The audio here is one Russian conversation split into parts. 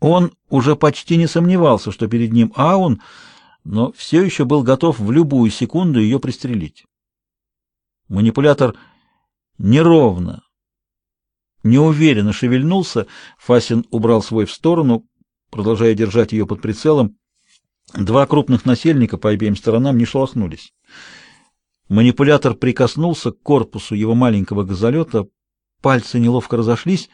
Он уже почти не сомневался, что перед ним Аун, но все еще был готов в любую секунду ее пристрелить. Манипулятор неровно, неуверенно шевельнулся, Фасин убрал свой в сторону, продолжая держать ее под прицелом. Два крупных насельника по обеим сторонам не шелохнулись. Манипулятор прикоснулся к корпусу его маленького газолета, пальцы неловко разошлись,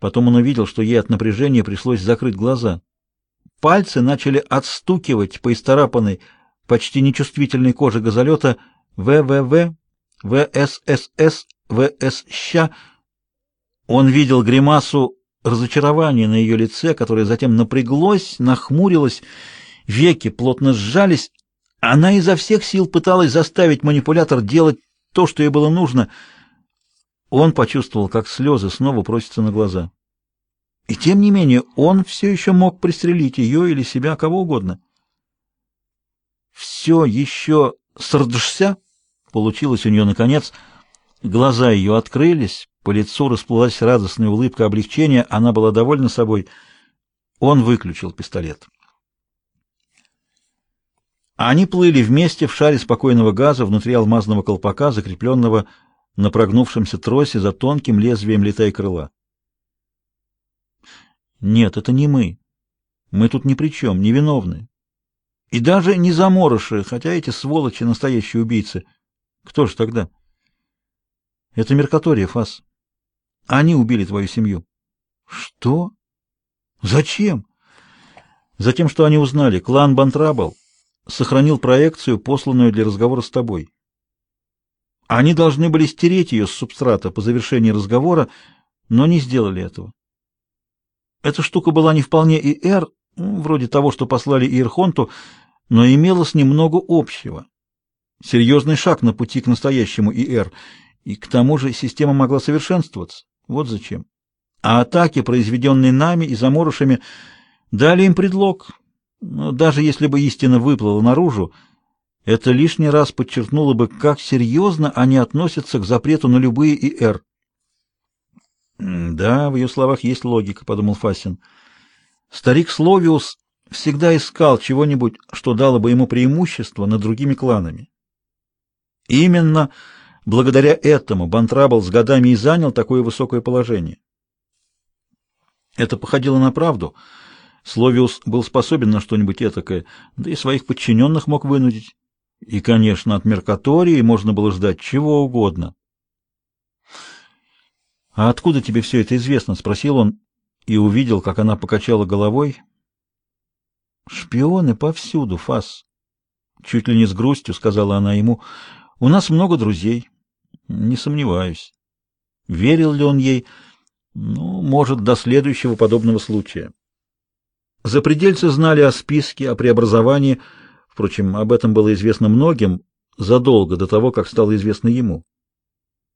потом он увидел, что ей от напряжения пришлось закрыть глаза. Пальцы начали отстукивать по исцарапанной, почти нечувствительной коже газолета ВВВ, ВССС, ВСЩ. Он видел гримасу разочарования на ее лице, которое затем напряглось, нахмурилось, веки плотно сжались, она изо всех сил пыталась заставить манипулятор делать то, что ей было нужно. Он почувствовал, как слезы снова просятся на глаза. И тем не менее, он все еще мог пристрелить ее или себя, кого угодно. Все еще срдшся, получилось у нее наконец. Глаза ее открылись, по лицу расплылась радостная улыбка облегчения, она была довольна собой. Он выключил пистолет. Они плыли вместе в шаре спокойного газа внутри алмазного колпака, закрепленного на прогнувшемся тросе за тонким лезвием летай крыла. Нет, это не мы. Мы тут ни при чем, не виновны. И даже не заморыши, хотя эти сволочи настоящие убийцы. Кто же тогда? Это Меркатория, Фас. Они убили твою семью. Что? Зачем? Затем, что они узнали, клан Бантрабл сохранил проекцию, посланную для разговора с тобой. Они должны были стереть ее с субстрата по завершении разговора, но не сделали этого. Эта штука была не вполне ИР, вроде того, что послали Ирхонту, но имела с ним много общего. Серьезный шаг на пути к настоящему ИР, и к тому же система могла совершенствоваться. Вот зачем. А атаки, произведенные нами и заморышами, дали им предлог — но даже если бы истина выплыла наружу, это лишний раз подчеркнуло бы, как серьезно они относятся к запрету на любые ИР. «Да, в ее словах есть логика», — подумал Фасин. Старик Словиус всегда искал чего-нибудь, что дало бы ему преимущество над другими кланами. Именно благодаря этому Бантрабл с годами и занял такое высокое положение. Это походило на правду — Словиус был способен на что-нибудь этакое, да и своих подчиненных мог вынудить. И, конечно, от Меркатории можно было ждать чего угодно. «А откуда тебе все это известно?» — спросил он и увидел, как она покачала головой. «Шпионы повсюду, Фас!» Чуть ли не с грустью сказала она ему. «У нас много друзей. Не сомневаюсь». Верил ли он ей? Ну, может, до следующего подобного случая. Запредельцы знали о списке, о преобразовании, впрочем, об этом было известно многим задолго до того, как стало известно ему.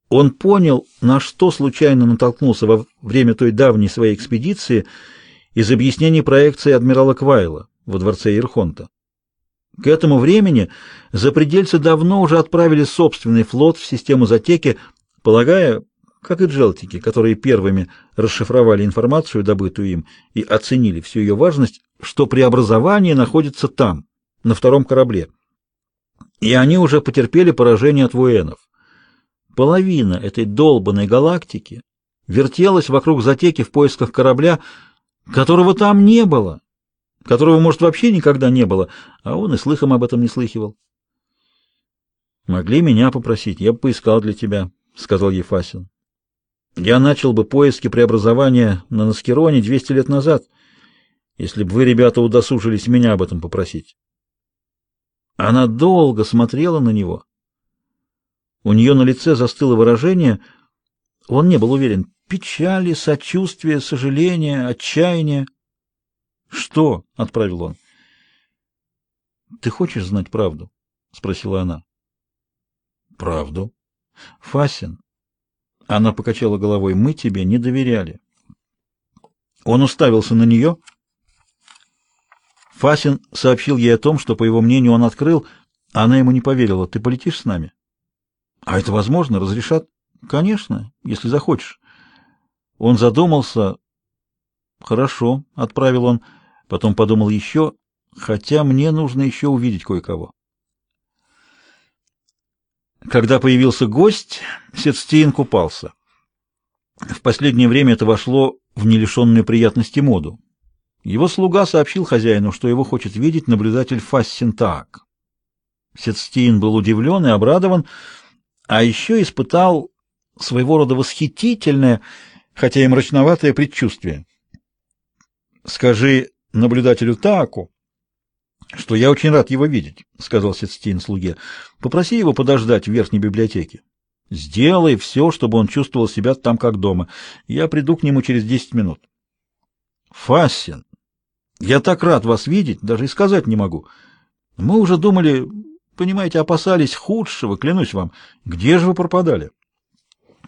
Он понял, на что случайно натолкнулся во время той давней своей экспедиции из объяснений проекции адмирала Квайла во дворце Ирхонта. К этому времени запредельцы давно уже отправили собственный флот в систему Затеки, полагая, как и джелтики, которые первыми расшифровали информацию, добытую им, и оценили всю ее важность, что преобразование находится там, на втором корабле. И они уже потерпели поражение от вуэнов. Половина этой долбанной галактики вертелась вокруг затеки в поисках корабля, которого там не было, которого, может, вообще никогда не было, а он и слыхом об этом не слыхивал. «Могли меня попросить, я бы поискал для тебя», — сказал Ефасин. Я начал бы поиски преобразования на Наскероне 200 лет назад, если бы вы, ребята, удосужились меня об этом попросить. Она долго смотрела на него. У нее на лице застыло выражение, он не был уверен, печали, сочувствия, сожаления, отчаяния. «Что?» — отправил он. «Ты хочешь знать правду?» — спросила она. «Правду?» «Фасин, она покачала головой. «Мы тебе не доверяли». Он уставился на нее. Фасин сообщил ей о том, что, по его мнению, он открыл. Она ему не поверила. «Ты полетишь с нами?» «А это возможно? Разрешат?» «Конечно, если захочешь». Он задумался. Хорошо, отправил он, потом подумал еще, хотя мне нужно еще увидеть кое-кого. Когда появился гость, Сетстин купался. В последнее время это вошло в нелишенную приятности моду. Его слуга сообщил хозяину, что его хочет видеть наблюдатель Фассинтаак. Сетстин был удивлен и обрадован, а еще испытал своего рода восхитительное, хотя и мрачноватое предчувствие. «Скажи наблюдателю Тааку, что я очень рад его видеть», — сказал Сетстин слуге. «Попроси его подождать в верхней библиотеке. Сделай все, чтобы он чувствовал себя там как дома. Я приду к нему через десять минут». «Фассин, я так рад вас видеть, даже и сказать не могу. Мы уже думали, понимаете, опасались худшего, клянусь вам. Где же вы пропадали?»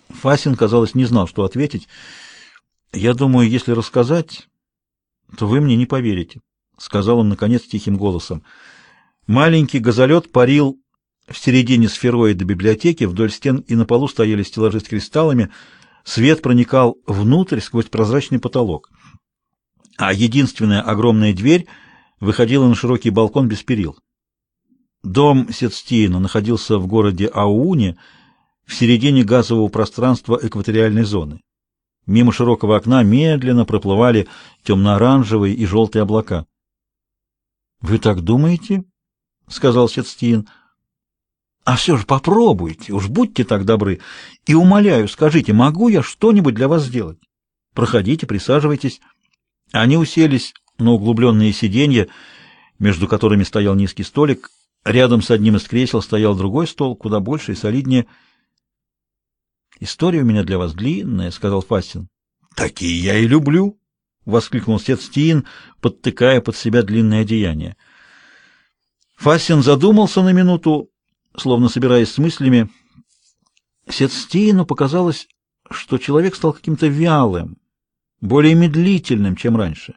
Фасин, казалось, не знал, что ответить. «Я думаю, если рассказать, то вы мне не поверите», — сказал он, наконец, тихим голосом. Маленький газолет парил в середине сфероида библиотеки, вдоль стен и на полу стояли стеллажи с кристаллами, свет проникал внутрь сквозь прозрачный потолок. А единственная огромная дверь выходила на широкий балкон без перил. Дом Сетстиена находился в городе Ауне, в середине газового пространства экваториальной зоны. Мимо широкого окна медленно проплывали темно-оранжевые и желтые облака. «Вы так думаете?» — сказал Сетстин. «А все же попробуйте, уж будьте так добры. И умоляю, скажите, могу я что-нибудь для вас сделать? Проходите, присаживайтесь». Они уселись на углубленные сиденья, между которыми стоял низкий столик. Рядом с одним из кресел стоял другой стол, куда больше и солиднее — История у меня для вас длинная, сказал Фастин. Такие я и люблю, воскликнул Сетстин, подтыкая под себя длинное одеяние. Фастин задумался на минуту, словно собираясь с мыслями. Сетстину показалось, что человек стал каким-то вялым, более медлительным, чем раньше.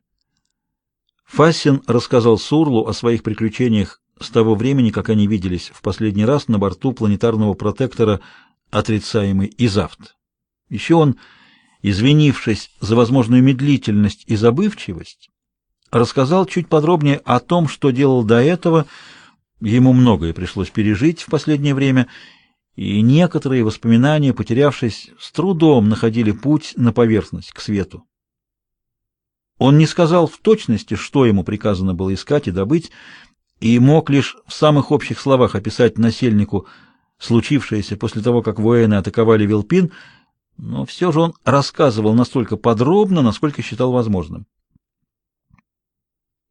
Фассин рассказал Сурлу о своих приключениях с того времени, как они виделись в последний раз на борту планетарного протектора отрицаемый Изавт. Еще он, извинившись за возможную медлительность и забывчивость, рассказал чуть подробнее о том, что делал до этого. Ему многое пришлось пережить в последнее время, и некоторые воспоминания, потерявшись, с трудом находили путь на поверхность, к свету. Он не сказал в точности, что ему приказано было искать и добыть, и мог лишь в самых общих словах описать насельнику – случившееся после того, как воины атаковали Вилпин, но все же он рассказывал настолько подробно, насколько считал возможным.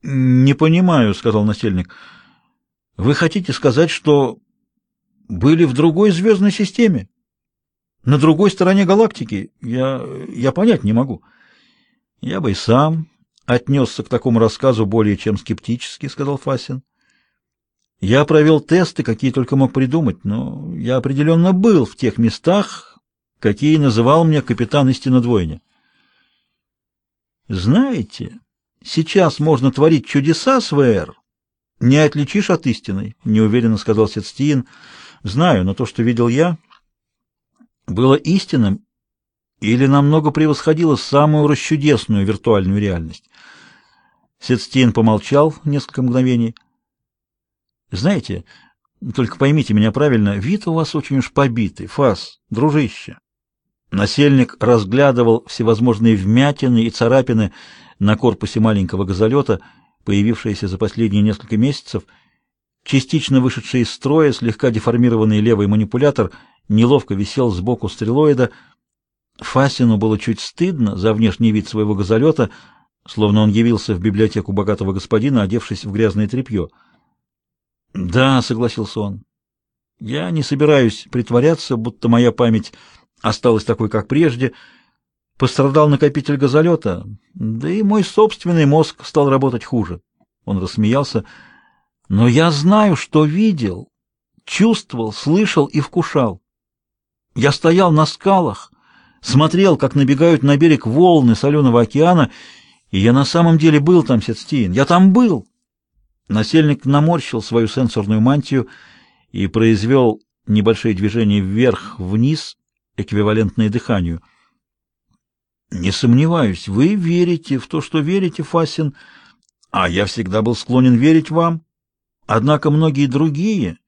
«Не понимаю», — сказал насельник. «Вы хотите сказать, что были в другой звездной системе? На другой стороне галактики? Я, я понять не могу». «Я бы и сам отнесся к такому рассказу более чем скептически», — сказал Фасин. Я провел тесты, какие только мог придумать, но я определенно был в тех местах, какие называл мне капитан истинно двойня. Знаете, сейчас можно творить чудеса с ВР, не отличишь от истины, неуверенно сказал Сетстин. Знаю, но то, что видел я, было истинным или намного превосходило самую расчудесную виртуальную реальность. Сетстин помолчал несколько мгновений. Знаете, только поймите меня правильно, вид у вас очень уж побитый, фас, дружище. Насельник разглядывал всевозможные вмятины и царапины на корпусе маленького газолета, появившиеся за последние несколько месяцев. Частично вышедший из строя, слегка деформированный левый манипулятор неловко висел сбоку стрелоида. Фасину было чуть стыдно за внешний вид своего газолета, словно он явился в библиотеку богатого господина, одевшись в грязное тряпье. Да, согласился он. Я не собираюсь притворяться, будто моя память осталась такой, как прежде. Пострадал накопитель газолета, да и мой собственный мозг стал работать хуже. Он рассмеялся. Но я знаю, что видел, чувствовал, слышал и вкушал. Я стоял на скалах, смотрел, как набегают на берег волны соленого океана, и я на самом деле был там, Сетстиен. Я там был. Насельник наморщил свою сенсорную мантию и произвел небольшие движения вверх-вниз, эквивалентные дыханию. Не сомневаюсь, вы верите в то, что верите, Фасин, а я всегда был склонен верить вам. Однако многие другие